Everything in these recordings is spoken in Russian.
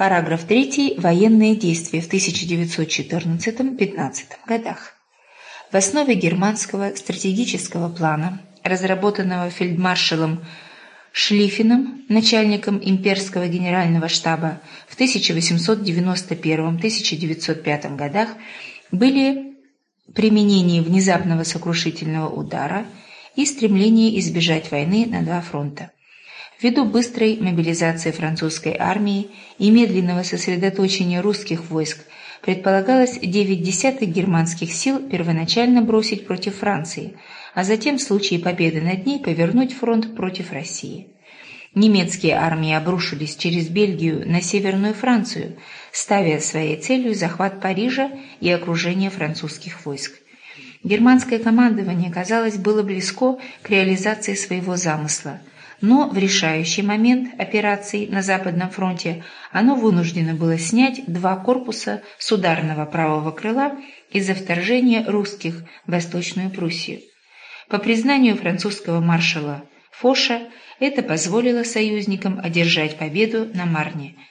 Параграф 3. Военные действия в 1914-15 годах. В основе германского стратегического плана, разработанного фельдмаршалом Шлиффеном, начальником имперского генерального штаба в 1891-1905 годах, были применение внезапного сокрушительного удара и стремление избежать войны на два фронта. Ввиду быстрой мобилизации французской армии и медленного сосредоточения русских войск предполагалось 9 десятых германских сил первоначально бросить против Франции, а затем в случае победы над ней повернуть фронт против России. Немецкие армии обрушились через Бельгию на Северную Францию, ставя своей целью захват Парижа и окружение французских войск. Германское командование, казалось, было близко к реализации своего замысла – но в решающий момент операций на Западном фронте оно вынуждено было снять два корпуса с ударного правого крыла из-за вторжения русских в Восточную Пруссию. По признанию французского маршала Фоша, это позволило союзникам одержать победу на Марне –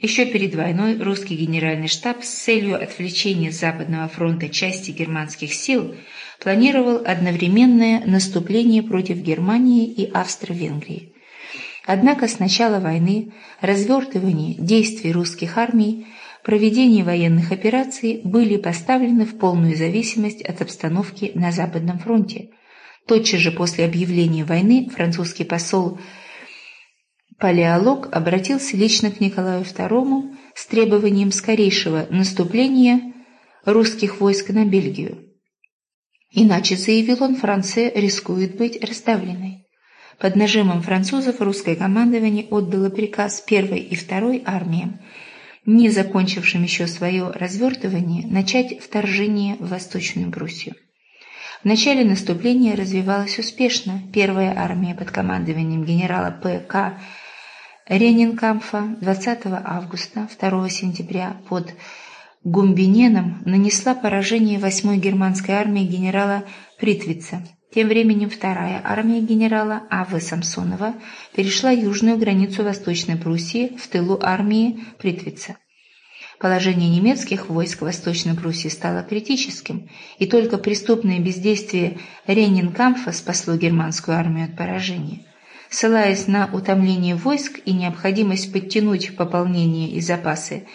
еще перед войной русский генеральный штаб с целью отвлечения Западного фронта части германских сил планировал одновременное наступление против Германии и Австро-Венгрии. Однако с начала войны развертывание действий русских армий, проведение военных операций были поставлены в полную зависимость от обстановки на Западном фронте. Тотчас же после объявления войны французский посол Палеолог обратился лично к Николаю II с требованием скорейшего наступления русских войск на Бельгию. Иначе, заявил он, Франция рискует быть раздавленной. Под нажимом французов русское командование отдало приказ первой и второй армиям, не закончившим еще свое развертывание, начать вторжение в Восточную Пруссию. В начале наступления развивалось успешно. Первая армия под командованием генерала П.К. Ренинкамфа 20 августа 2 сентября под Гумбиненом нанесла поражение 8-й германской армии генерала Притвица. Тем временем вторая армия генерала А.В. Самсонова перешла южную границу Восточной Пруссии в тылу армии Притвица. Положение немецких войск в Восточной Пруссии стало критическим, и только преступное бездействие Ренинкамфа спасло германскую армию от поражения. Ссылаясь на утомление войск и необходимость подтянуть пополнение и запасы,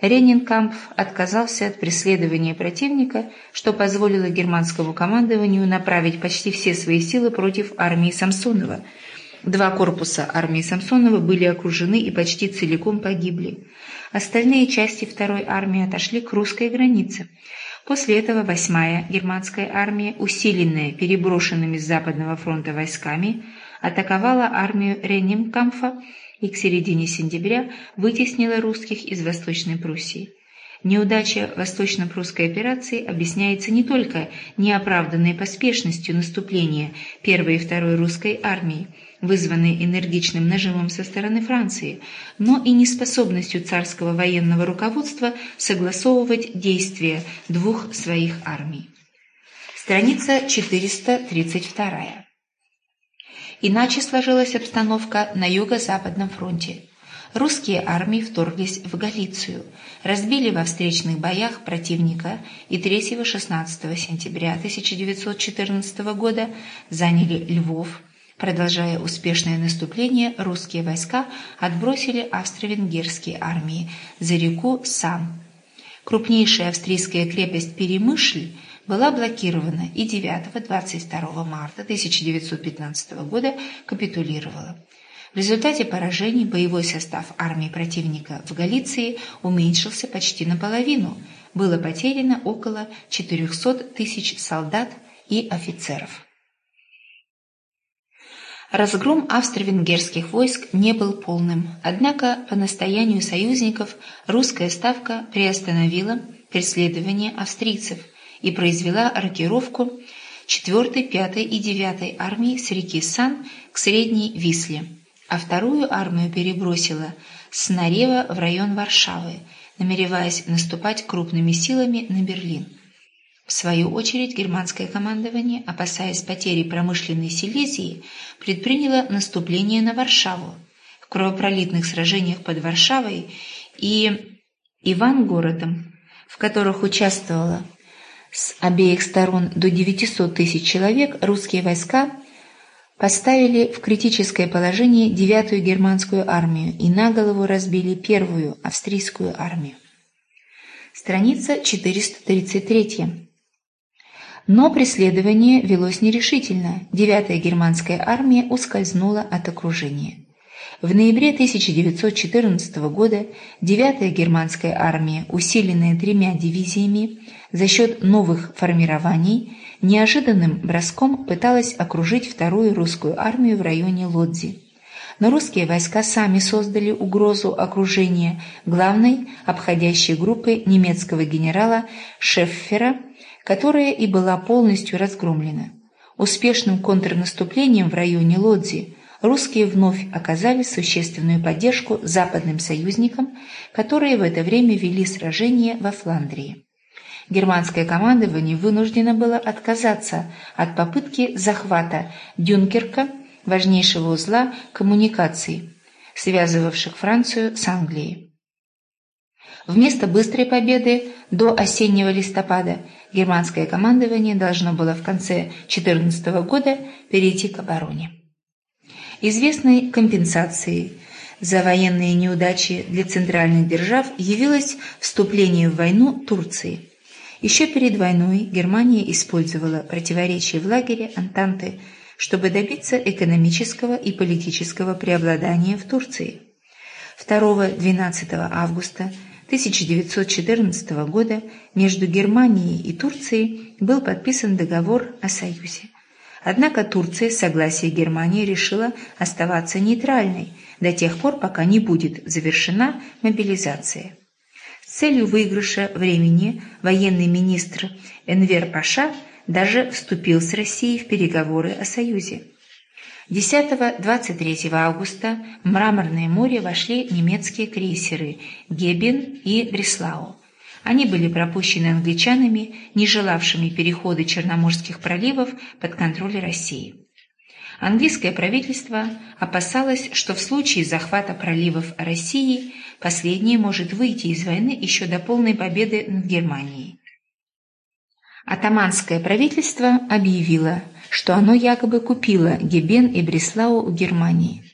Ренинкамп отказался от преследования противника, что позволило германскому командованию направить почти все свои силы против армии Самсонова. Два корпуса армии Самсонова были окружены и почти целиком погибли. Остальные части второй армии отошли к русской границе. После этого восьмая германская армия, усиленная переброшенными с Западного фронта войсками, атаковала армию Реннимкамфа и к середине сентября вытеснила русских из Восточной Пруссии. Неудача восточно-прусской операции объясняется не только неоправданной поспешностью наступления первой и второй русской армии, вызванной энергичным нажимом со стороны Франции, но и неспособностью царского военного руководства согласовывать действия двух своих армий. Страница 432. Иначе сложилась обстановка на юго-западном фронте. Русские армии вторглись в Галицию, разбили во встречных боях противника и 3-16 сентября 1914 года заняли Львов. Продолжая успешное наступление, русские войска отбросили австро-венгерские армии за реку Сан. Крупнейшая австрийская крепость Перемышль – была блокирована и 9-22 марта 1915 года капитулировала. В результате поражений боевой состав армии противника в Галиции уменьшился почти наполовину. Было потеряно около 400 тысяч солдат и офицеров. Разгром австро-венгерских войск не был полным, однако по настоянию союзников русская ставка приостановила преследование австрийцев – и произвела рокировку 4-й, 5-й и 9-й армии с реки Сан к Средней Висле, а вторую армию перебросила с Нарева в район Варшавы, намереваясь наступать крупными силами на Берлин. В свою очередь германское командование, опасаясь потери промышленной Силезии, предприняло наступление на Варшаву. В кровопролитных сражениях под Варшавой и Ивангородом, в которых участвовало с обеих сторон до 900 тысяч человек, русские войска поставили в критическое положение девятую германскую армию и на голову разбили первую австрийскую армию. Страница 433. Но преследование велось нерешительно. Девятая германская армия ускользнула от окружения. В ноябре 1914 года 9-я германская армия, усиленная тремя дивизиями за счет новых формирований, неожиданным броском пыталась окружить вторую русскую армию в районе Лодзи. Но русские войска сами создали угрозу окружения главной обходящей группы немецкого генерала Шеффера, которая и была полностью разгромлена. Успешным контрнаступлением в районе Лодзи – русские вновь оказали существенную поддержку западным союзникам, которые в это время вели сражение во Фландрии. Германское командование вынуждено было отказаться от попытки захвата Дюнкерка, важнейшего узла коммуникаций, связывавших Францию с Англией. Вместо быстрой победы до осеннего листопада германское командование должно было в конце 14 года перейти к обороне. Известной компенсацией за военные неудачи для центральных держав явилось вступление в войну Турции. Еще перед войной Германия использовала противоречия в лагере Антанты, чтобы добиться экономического и политического преобладания в Турции. 2-12 августа 1914 года между Германией и Турцией был подписан договор о союзе. Однако Турция с согласия Германии решила оставаться нейтральной до тех пор, пока не будет завершена мобилизация. С целью выигрыша времени военный министр Энвер Паша даже вступил с Россией в переговоры о союзе. 10-23 августа в Мраморное море вошли немецкие крейсеры «Гебен» и «Бреслау». Они были пропущены англичанами, не желавшими перехода Черноморских проливов под контроль России. Английское правительство опасалось, что в случае захвата проливов России последнее может выйти из войны еще до полной победы над Германией. Атаманское правительство объявило, что оно якобы купило Гебен и Бреслау у Германии.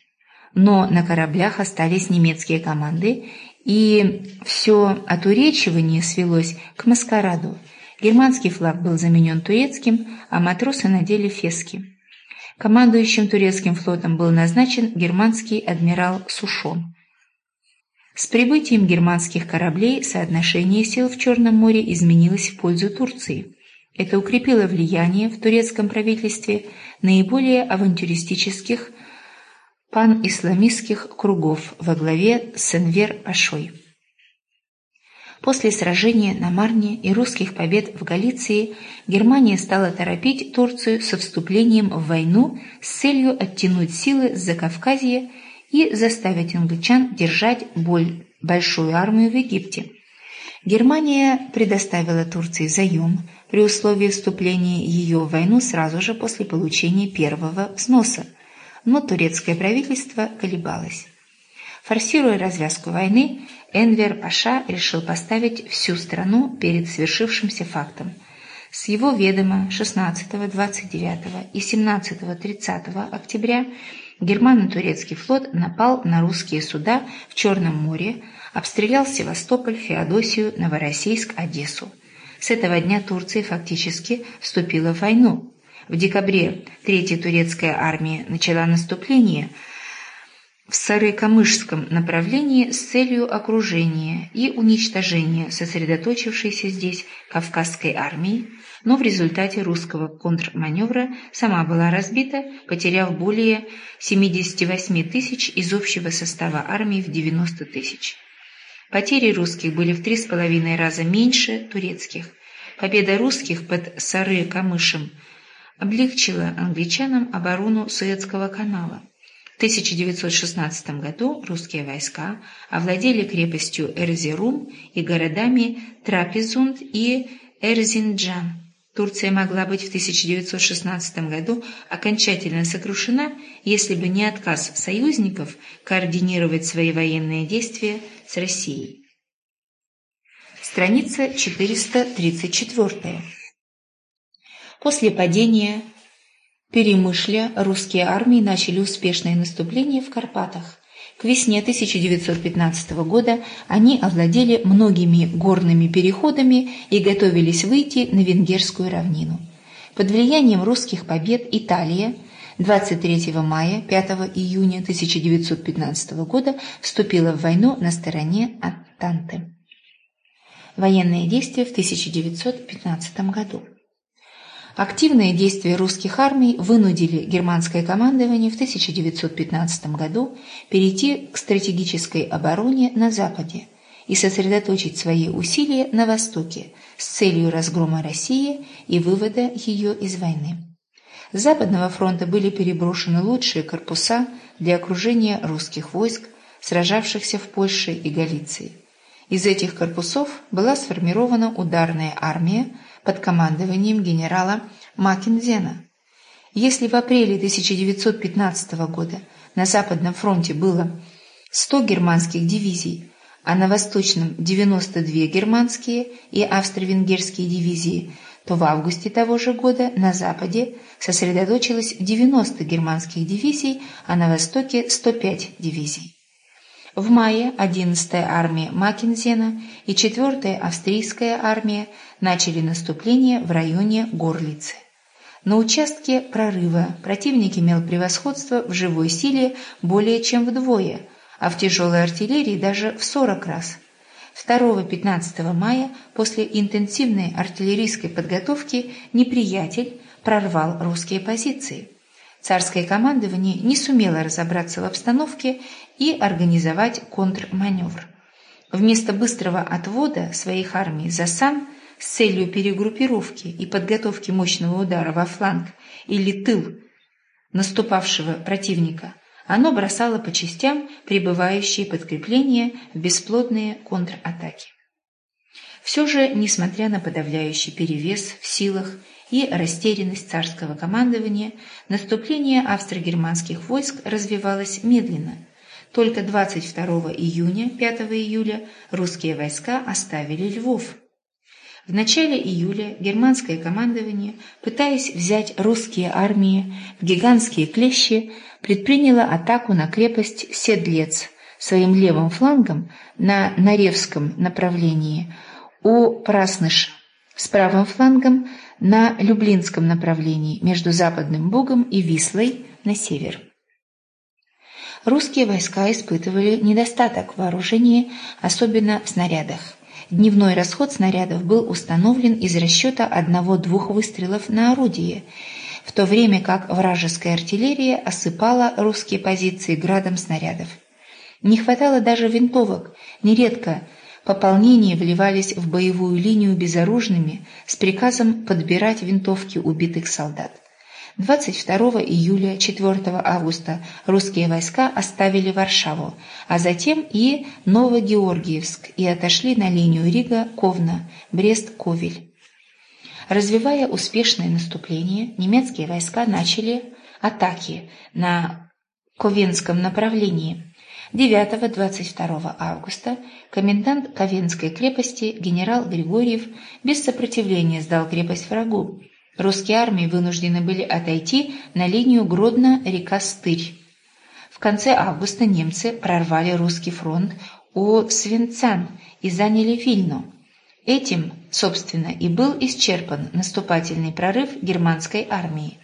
Но на кораблях остались немецкие команды, и все отуречивание свелось к маскараду. Германский флаг был заменен турецким, а матросы надели фески. Командующим турецким флотом был назначен германский адмирал Сушон. С прибытием германских кораблей соотношение сил в Черном море изменилось в пользу Турции. Это укрепило влияние в турецком правительстве наиболее авантюристических пан-исламистских кругов во главе с Энвер-Пашой. После сражения на Марне и русских побед в Галиции Германия стала торопить Турцию со вступлением в войну с целью оттянуть силы с Закавказья и заставить англичан держать боль, большую армию в Египте. Германия предоставила Турции заем при условии вступления ее в войну сразу же после получения первого взноса – но турецкое правительство колебалось. Форсируя развязку войны, Энвер Паша решил поставить всю страну перед свершившимся фактом. С его ведома 16, 29 и 17-30 октября германо-турецкий флот напал на русские суда в Черном море, обстрелял Севастополь, Феодосию, Новороссийск, Одессу. С этого дня Турция фактически вступила в войну. В декабре Третья турецкая армия начала наступление в Сарыкамышском направлении с целью окружения и уничтожения сосредоточившейся здесь Кавказской армии, но в результате русского контрманевра сама была разбита, потеряв более 78 тысяч из общего состава армии в 90 тысяч. Потери русских были в три с половиной раза меньше турецких. Победа русских под Сары-Камышем – облегчила англичанам оборону Суэцкого канала. В 1916 году русские войска овладели крепостью Эрзерум и городами Трапезунд и Эрзинджан. Турция могла быть в 1916 году окончательно сокрушена, если бы не отказ союзников координировать свои военные действия с Россией. Страница 434. После падения Перемышля русские армии начали успешное наступление в Карпатах. К весне 1915 года они овладели многими горными переходами и готовились выйти на Венгерскую равнину. Под влиянием русских побед Италия 23 мая 5 июня 1915 года вступила в войну на стороне Аттанты. Военные действия в 1915 году. Активные действия русских армий вынудили германское командование в 1915 году перейти к стратегической обороне на Западе и сосредоточить свои усилия на Востоке с целью разгрома России и вывода ее из войны. С Западного фронта были переброшены лучшие корпуса для окружения русских войск, сражавшихся в Польше и Галиции. Из этих корпусов была сформирована ударная армия под командованием генерала Маккензена. Если в апреле 1915 года на Западном фронте было 100 германских дивизий, а на Восточном 92 германские и австро-венгерские дивизии, то в августе того же года на Западе сосредоточилось 90 германских дивизий, а на Востоке 105 дивизий. В мае 11-я армия Маккензена и 4-я австрийская армия начали наступление в районе Горлицы. На участке прорыва противник имел превосходство в живой силе более чем вдвое, а в тяжелой артиллерии даже в 40 раз. 2-15 мая после интенсивной артиллерийской подготовки неприятель прорвал русские позиции. Царское командование не сумело разобраться в обстановке и организовать контрманевр. Вместо быстрого отвода своих армий за Сан с целью перегруппировки и подготовки мощного удара во фланг или тыл наступавшего противника, оно бросало по частям прибывающие подкрепления в бесплодные контратаки. Все же, несмотря на подавляющий перевес в силах и растерянность царского командования, наступление австро-германских войск развивалось медленно – только 22 июня, 5 июля русские войска оставили Львов. В начале июля германское командование, пытаясь взять русские армии в гигантские клещи, предприняло атаку на крепость Седлец своим левым флангом на Наревском направлении у Прасныша, с правым флангом на Люблинском направлении между Западным Бугом и Вислой на север русские войска испытывали недостаток в вооружении, особенно в снарядах. Дневной расход снарядов был установлен из расчета одного-двух выстрелов на орудие, в то время как вражеская артиллерия осыпала русские позиции градом снарядов. Не хватало даже винтовок, нередко пополнения вливались в боевую линию безоружными с приказом подбирать винтовки убитых солдат. 22 июля 4 августа русские войска оставили Варшаву, а затем и Новогеоргиевск и отошли на линию Рига-Ковна, Брест-Ковель. Развивая успешное наступление, немецкие войска начали атаки на Ковенском направлении. 9-22 августа комендант Ковенской крепости генерал Григорьев без сопротивления сдал крепость врагу. Русские армии вынуждены были отойти на линию Гродно-река Стырь. В конце августа немцы прорвали русский фронт у Свинцан и заняли Вильну. Этим, собственно, и был исчерпан наступательный прорыв германской армии.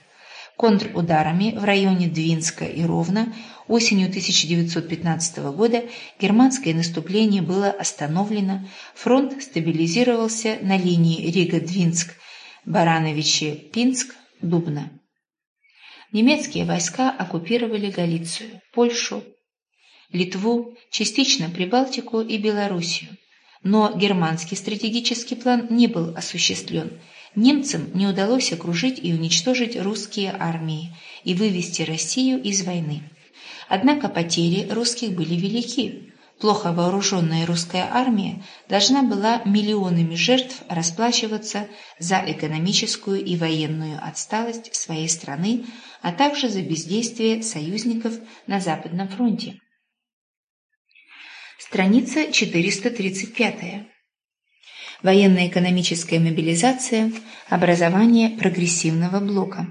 Контрударами в районе Двинска и Ровно осенью 1915 года германское наступление было остановлено, фронт стабилизировался на линии Рига-Двинск Барановичи, Пинск, Дубна. Немецкие войска оккупировали Галицию, Польшу, Литву, частично Прибалтику и Белоруссию. Но германский стратегический план не был осуществлен. Немцам не удалось окружить и уничтожить русские армии и вывести Россию из войны. Однако потери русских были велики. плохо вооруженная русская армия должна была миллионами жертв расплачиваться за экономическую и военную отсталость своей страны, а также за бездействие союзников на Западном фронте. Страница 435. Военно-экономическая мобилизация, образование прогрессивного блока.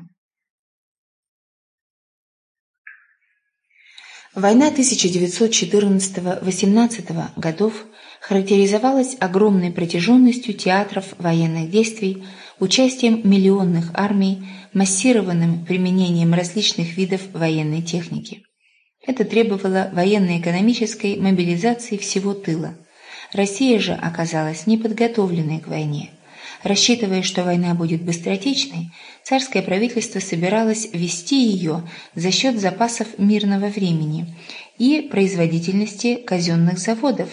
Война 1914-18 годов характеризовалась огромной протяженностью театров военных действий, участием миллионных армий, массированным применением различных видов военной техники. Это требовало военно-экономической мобилизации всего тыла. Россия же оказалась неподготовленной к войне – Рассчитывая, что война будет быстротечной, царское правительство собиралось вести ее за счет запасов мирного времени и производительности казенных заводов,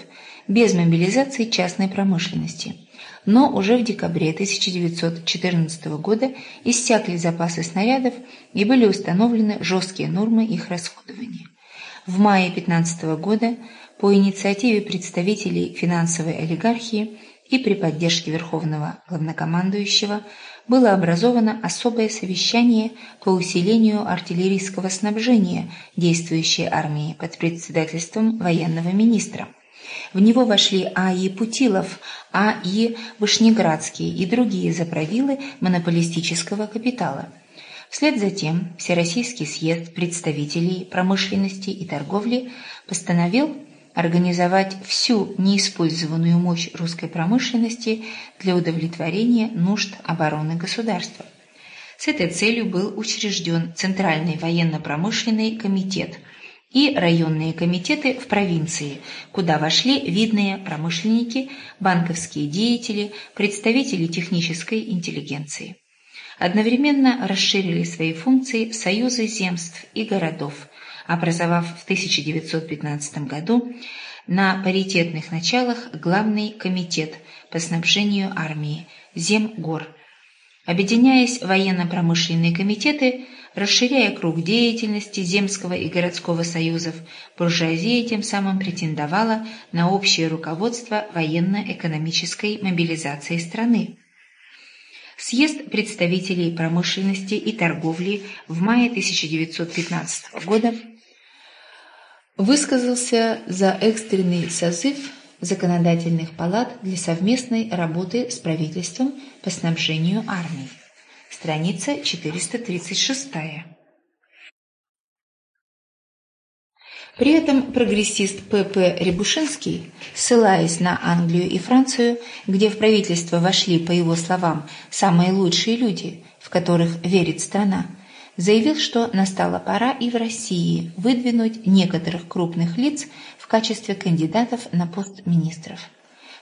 без мобилизации частной промышленности. Но уже в декабре 1914 года иссякли запасы снарядов и были установлены жесткие нормы их расходования. В мае 15 года по инициативе представителей финансовой олигархии и при поддержке Верховного Главнокомандующего было образовано особое совещание по усилению артиллерийского снабжения действующей армии под председательством военного министра. В него вошли А.И. Путилов, А.И. Вышнеградский и другие заправилы монополистического капитала. Вслед за тем Всероссийский съезд представителей промышленности и торговли постановил организовать всю неиспользованную мощь русской промышленности для удовлетворения нужд обороны государства. С этой целью был учрежден Центральный военно-промышленный комитет и районные комитеты в провинции, куда вошли видные промышленники, банковские деятели, представители технической интеллигенции. Одновременно расширили свои функции союзы земств и городов, образовав в 1915 году на паритетных началах главный комитет по снабжению армии Земгор. Объединяясь военно-промышленные комитеты, расширяя круг деятельности Земского и городского союзов, буржуазия тем самым претендовала на общее руководство военно-экономической мобилизации страны. Съезд представителей промышленности и торговли в мае 1915 года высказался за экстренный созыв законодательных палат для совместной работы с правительством по снабжению армии. Страница 436. При этом прогрессист П.П. Рябушинский, ссылаясь на Англию и Францию, где в правительство вошли, по его словам, самые лучшие люди, в которых верит страна, заявил, что настала пора и в России выдвинуть некоторых крупных лиц в качестве кандидатов на пост министров.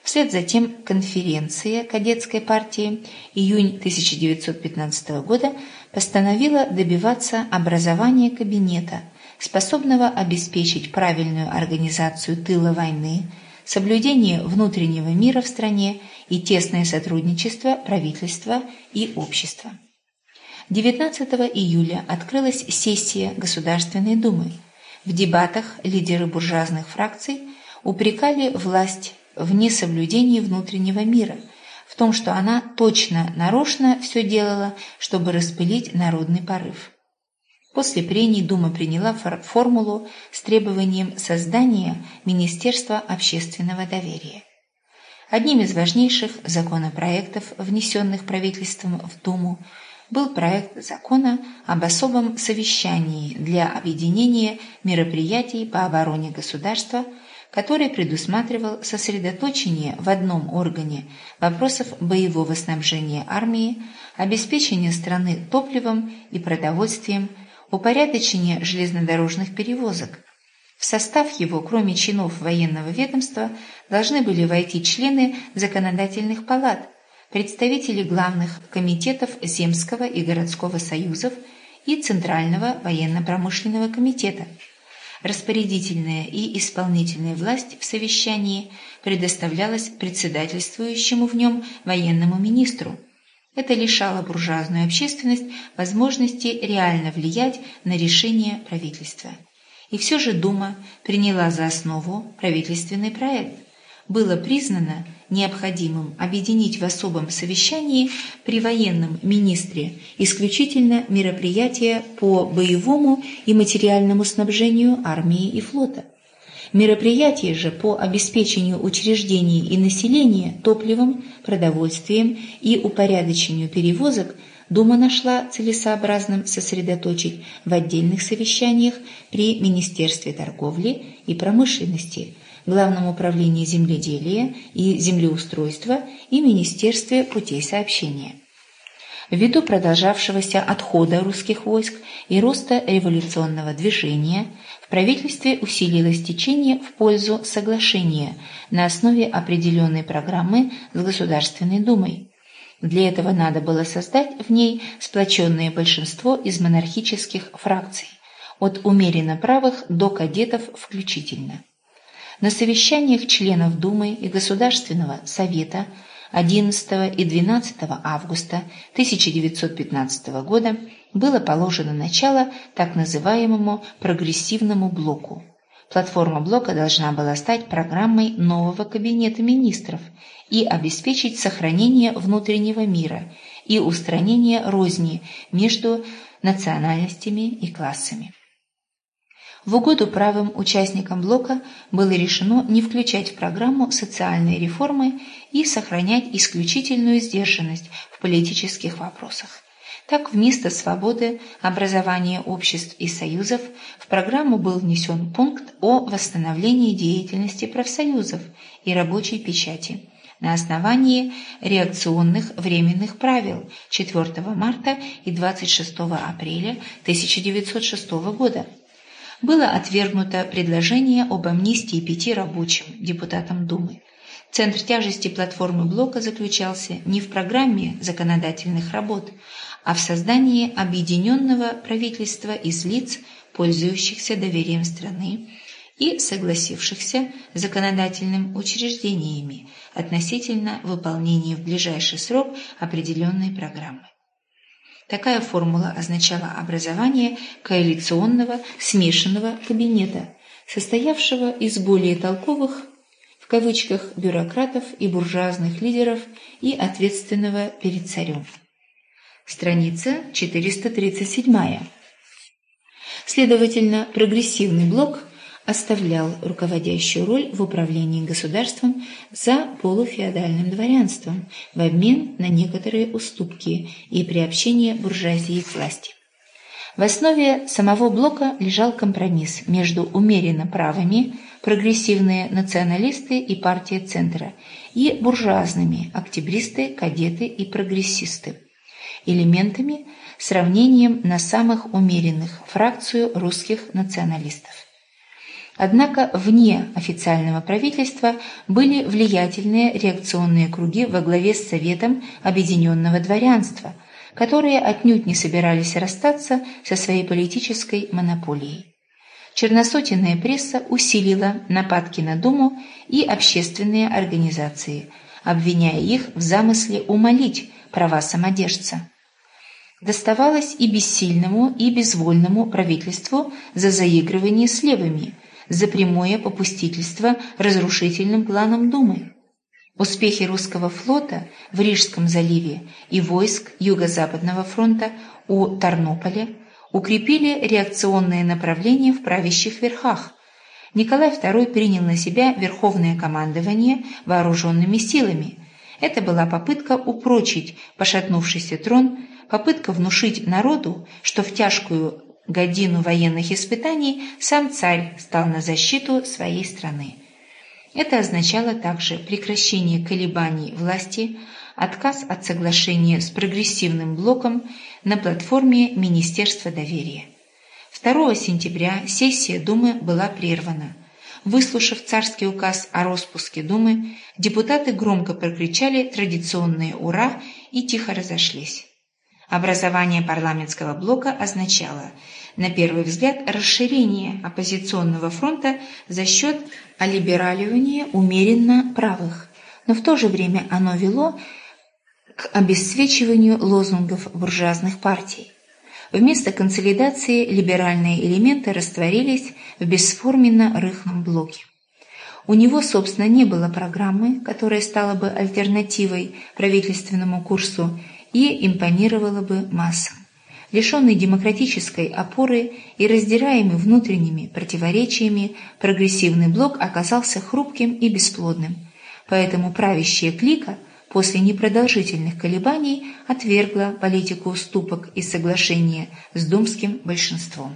Вслед за тем конференция кадетской партии июнь 1915 года постановила добиваться образования кабинета, способного обеспечить правильную организацию тыла войны, соблюдение внутреннего мира в стране и тесное сотрудничество правительства и общества. 19 июля открылась сессия Государственной Думы. В дебатах лидеры буржуазных фракций упрекали власть в несоблюдении внутреннего мира, в том, что она точно, нарочно все делала, чтобы распылить народный порыв. После прений Дума приняла формулу с требованием создания Министерства общественного доверия. Одним из важнейших законопроектов, внесенных правительством в Думу, был проект закона об особом совещании для объединения мероприятий по обороне государства, который предусматривал сосредоточение в одном органе вопросов боевого снабжения армии, обеспечения страны топливом и продовольствием, упорядочения железнодорожных перевозок. В состав его, кроме чинов военного ведомства, должны были войти члены законодательных палат – представители главных комитетов Земского и городского союзов и Центрального военно-промышленного комитета. Распорядительная и исполнительная власть в совещании предоставлялась председательствующему в нем военному министру. Это лишало буржуазную общественность возможности реально влиять на решения правительства. И все же Дума приняла за основу правительственный проект. Было признано необходимым объединить в особом совещании при военном министре исключительно мероприятия по боевому и материальному снабжению армии и флота. Мероприятия же по обеспечению учреждений и населения топливом, продовольствием и упорядочению перевозок Дума нашла целесообразным сосредоточить в отдельных совещаниях при Министерстве торговли и промышленности – Главном управлении земледелия и землеустройства и Министерстве путей сообщения. Ввиду продолжавшегося отхода русских войск и роста революционного движения, в правительстве усилилось течение в пользу соглашения на основе определенной программы с Государственной Думой. Для этого надо было создать в ней сплоченное большинство из монархических фракций, от умеренно правых до кадетов включительно. На совещаниях членов Думы и Государственного Совета 11 и 12 августа 1915 года было положено начало так называемому прогрессивному блоку. Платформа блока должна была стать программой нового кабинета министров и обеспечить сохранение внутреннего мира и устранение розни между национальностями и классами. В угоду правым участникам блока было решено не включать в программу социальные реформы и сохранять исключительную сдержанность в политических вопросах. Так, вместо свободы образования обществ и союзов в программу был внесен пункт о восстановлении деятельности профсоюзов и рабочей печати на основании реакционных временных правил 4 марта и 26 апреля 1906 года было отвергнуто предложение об амнистии пяти рабочим, депутатам Думы. Центр тяжести платформы блока заключался не в программе законодательных работ, а в создании объединенного правительства из лиц, пользующихся доверием страны и согласившихся с законодательными учреждениями относительно выполнения в ближайший срок определенной программы. Такая формула означала образование коалиционного смешанного кабинета, состоявшего из более толковых, в кавычках, бюрократов и буржуазных лидеров и ответственного перед царем. Страница 437. Следовательно, прогрессивный блок – оставлял руководящую роль в управлении государством за полуфеодальным дворянством в обмен на некоторые уступки и приобщение буржуазии к власти. В основе самого блока лежал компромисс между умеренно правыми, прогрессивные националисты и партия центра, и буржуазными, октябристы, кадеты и прогрессисты, элементами, сравнением на самых умеренных фракцию русских националистов. Однако вне официального правительства были влиятельные реакционные круги во главе с Советом Объединенного Дворянства, которые отнюдь не собирались расстаться со своей политической монополией. Черносотенная пресса усилила нападки на Думу и общественные организации, обвиняя их в замысле умолить права самодержца. Доставалось и бессильному, и безвольному правительству за заигрывание с левыми – за прямое попустительство разрушительным планам Думы. Успехи русского флота в Рижском заливе и войск Юго-Западного фронта у Тарнополя укрепили реакционные направления в правящих верхах. Николай II принял на себя верховное командование вооруженными силами. Это была попытка упрочить пошатнувшийся трон, попытка внушить народу, что в тяжкую годину военных испытаний сам царь стал на защиту своей страны. Это означало также прекращение колебаний власти, отказ от соглашения с прогрессивным блоком на платформе Министерства доверия. 2 сентября сессия Думы была прервана. Выслушав царский указ о распуске Думы, депутаты громко прокричали традиционные «Ура!» и тихо разошлись. Образование парламентского блока означало, на первый взгляд, расширение оппозиционного фронта за счет олибераливания умеренно правых, но в то же время оно вело к обесцвечиванию лозунгов буржуазных партий. Вместо консолидации либеральные элементы растворились в бесформенно-рыхлом блоке. У него, собственно, не было программы, которая стала бы альтернативой правительственному курсу и импонировала бы массам. Лишенный демократической опоры и раздираемый внутренними противоречиями, прогрессивный блок оказался хрупким и бесплодным. Поэтому правящая клика после непродолжительных колебаний отвергла политику уступок и соглашения с думским большинством.